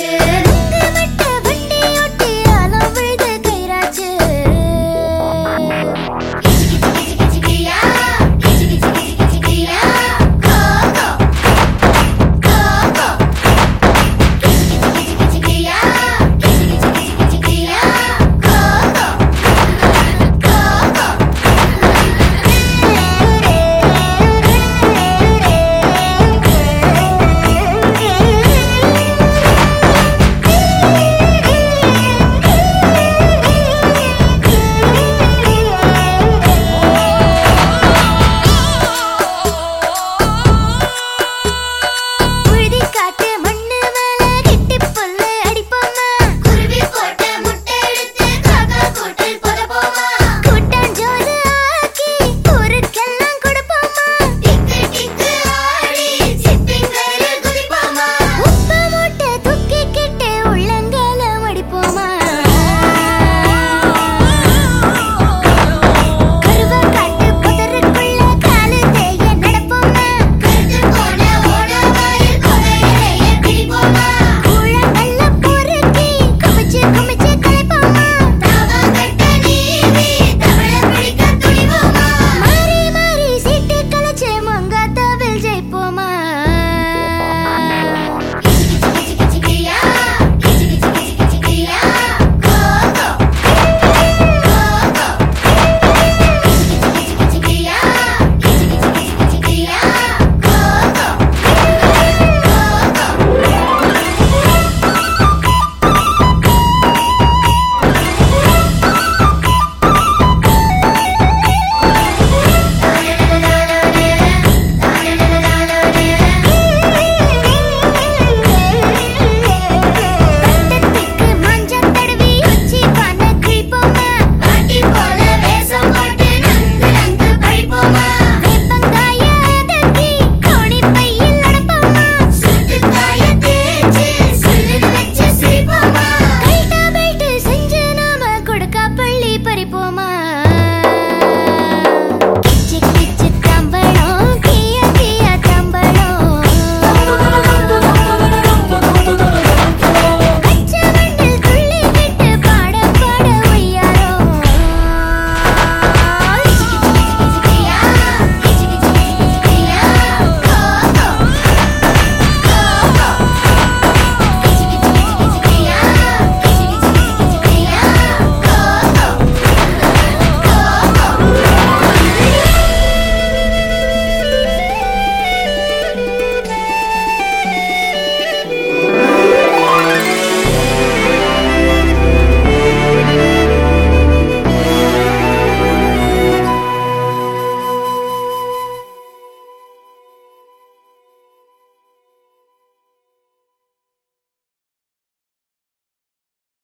watching.